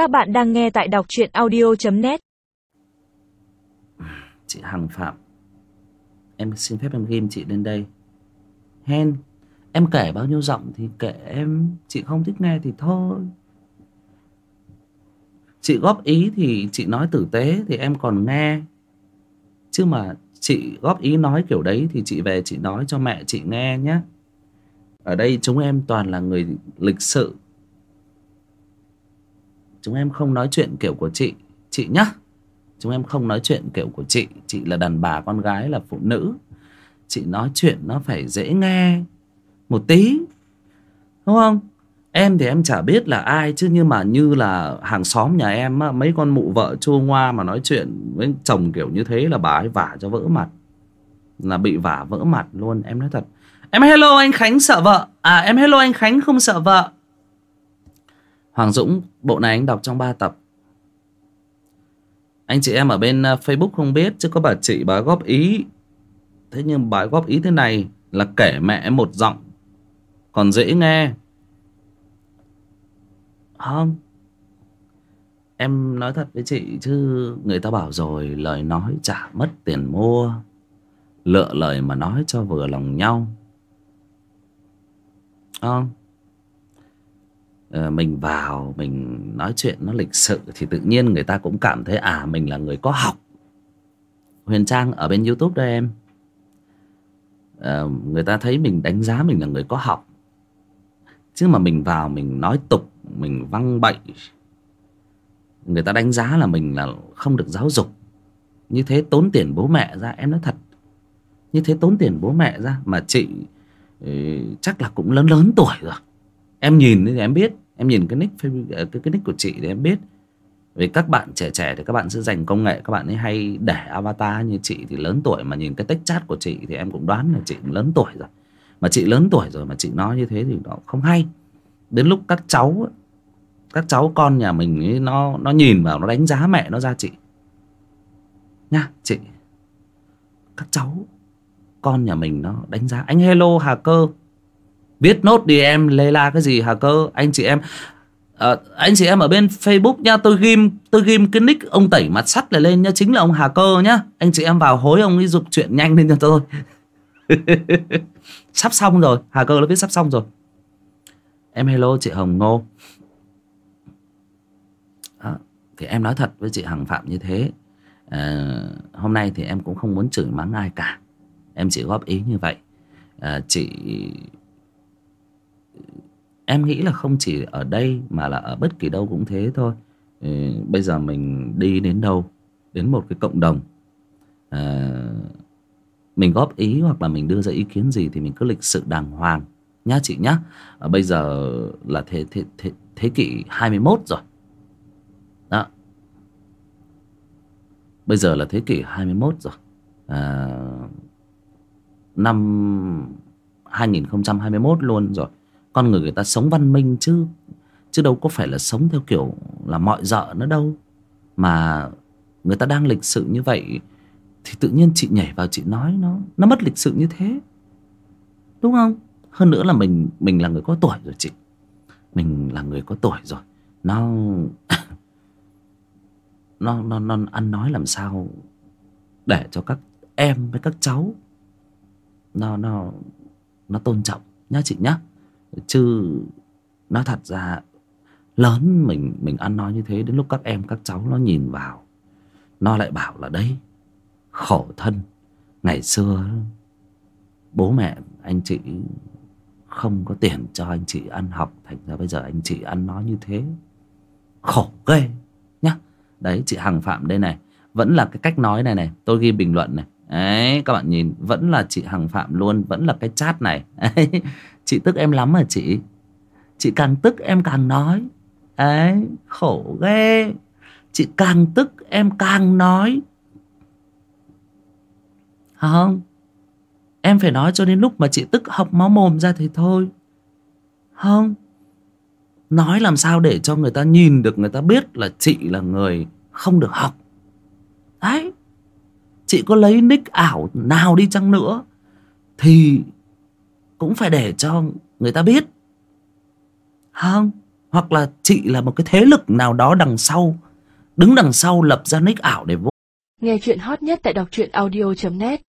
Các bạn đang nghe tại đọc truyện audio.net Chị Hằng Phạm, Em xin phép em ghim chị lên đây. Hen, Em kể bao nhiêu giọng thì kể em. Chị không thích nghe thì thôi. Chị góp ý thì chị nói tử tế Thì em còn nghe. Chứ mà chị góp ý nói kiểu đấy Thì chị về chị nói cho mẹ chị nghe nhé. Ở đây chúng em toàn là người lịch sự. Chúng em không nói chuyện kiểu của chị Chị nhá. Chúng em không nói chuyện kiểu của chị Chị là đàn bà con gái là phụ nữ. Chị nói chuyện nó phải dễ nghe Một tí Đúng không? Em thì em chả biết là ai Chứ nhưng mà như là hàng xóm nhà em á, Mấy con mụ vợ chua ngoa mà nói chuyện Với chồng kiểu như thế là bà ấy vả cho vỡ mặt. Là bị vả vỡ mặt luôn Em nói thật. Em hello anh Khánh sợ vợ. À em hello anh Khánh không sợ vợ. Hoàng Dũng, Bộ này anh đọc trong 3 tập. Anh chị em ở bên à, Facebook không biết, Chứ có bà chị bà góp ý. Thế nhưng bà góp ý thế này Là kể mẹ một giọng. Còn dễ nghe. Không. Em nói thật với chị chứ Người ta bảo rồi, Lời nói chả mất tiền mua. Lựa lời mà nói cho vừa lòng nhau. Không. Ờ, mình vào mình nói chuyện nó lịch sự thì tự nhiên người ta cũng cảm thấy à mình là người có học. Huyền trang ở bên youtube đó em. À, người ta thấy mình đánh giá mình là người có học. Chứ mà mình vào mình nói tục mình văng bậy. Người ta đánh giá là mình là không được giáo dục. Như thế tốn tiền bố mẹ ra em nói thật. Như thế tốn tiền bố mẹ ra mà chị ừ, chắc là cũng lớn lớn tuổi rồi em nhìn thì em biết. Em nhìn cái nick ờ, cái, cái nick của chị thì em biết. Vì các bạn trẻ trẻ thì các bạn sẽ dành công nghệ các bạn ấy hay để avatar như chị thì lớn tuổi mà nhìn cái text chat của chị thì em cũng đoán là chị lớn tuổi rồi. Mà chị lớn tuổi rồi mà chị nói như thế thì nó không hay. Đến lúc các cháu các cháu con nhà mình ấy, nó nó nhìn vào nó đánh giá mẹ nó ra chị. Nha chị. Các cháu con nhà mình nó đánh giá anh hello hà cơ viết nốt đi em lê la cái gì hà cơ? Anh chị em à, anh chị em ở bên facebook nha tôi ghim tôi ghim cái nick ông tẩy mặt sắt này lên nha chính là ông hà cơ nhá. Anh chị em vào hối ông ấy dục chuyện nhanh lên cho tôi. Sắp xong rồi hà cơ nó viết sắp xong rồi. Em hello chị hồng ngô. À, thì em nói thật với chị hằng phạm như thế. À, hôm nay thì em cũng không muốn chửi mắng ai cả. Em chỉ góp ý như vậy. À, chị em nghĩ là không chỉ ở đây mà là ở bất kỳ đâu cũng thế thôi. Ừ, bây giờ mình đi đến đâu? Đến một cái cộng đồng. À, mình góp ý hoặc là mình đưa ra ý kiến gì thì mình cứ lịch sự đàng hoàng. Nhá chị nhá. À, bây giờ là thế, thế, thế, thế kỷ 21 rồi. Đó. Bây giờ là thế kỷ 21 rồi. À, năm 2021 luôn rồi con người người ta sống văn minh chứ chứ đâu có phải là sống theo kiểu là mọi dợ nữa đâu. Mà người ta đang lịch sự như vậy thì tự nhiên chị nhảy vào chị nói nó nó mất lịch sự như thế. Đúng không? Hơn nữa là mình mình là người có tuổi rồi chị. Mình là người có tuổi rồi. Nó nó nó nó ăn nói làm sao để cho các em với các cháu nó nó nó tôn trọng nhá chị nhá chứ nói thật ra, lớn mình mình ăn nói như thế, đến lúc các em, các cháu nó nhìn vào, nó lại bảo là đấy, khổ thân, ngày xưa bố mẹ anh chị không có tiền cho anh chị ăn học, thành ra bây giờ anh chị ăn nói như thế, khổ ghê nhá. Đấy, chị hằng phạm đây này, vẫn là cái cách nói này này, tôi ghi bình luận này. Đấy, các bạn nhìn, vẫn là chị hằng phạm luôn, vẫn là cái chat này chị tức em lắm hả chị? Chị càng tức em càng nói. Ấy khổ ghê. Chị càng tức em càng nói. À, không. Em phải nói cho đến lúc mà chị tức học máu mồm ra thì thôi. Không. Nói làm sao để cho người ta nhìn được, người ta biết là chị là người không được học. Đấy. Chị có lấy nick ảo nào đi chăng nữa thì cũng phải để cho người ta biết. Không, hoặc là chị là một cái thế lực nào đó đằng sau, đứng đằng sau lập ra nick ảo để vô Nghe chuyện hot nhất tại đọc truyện audio.net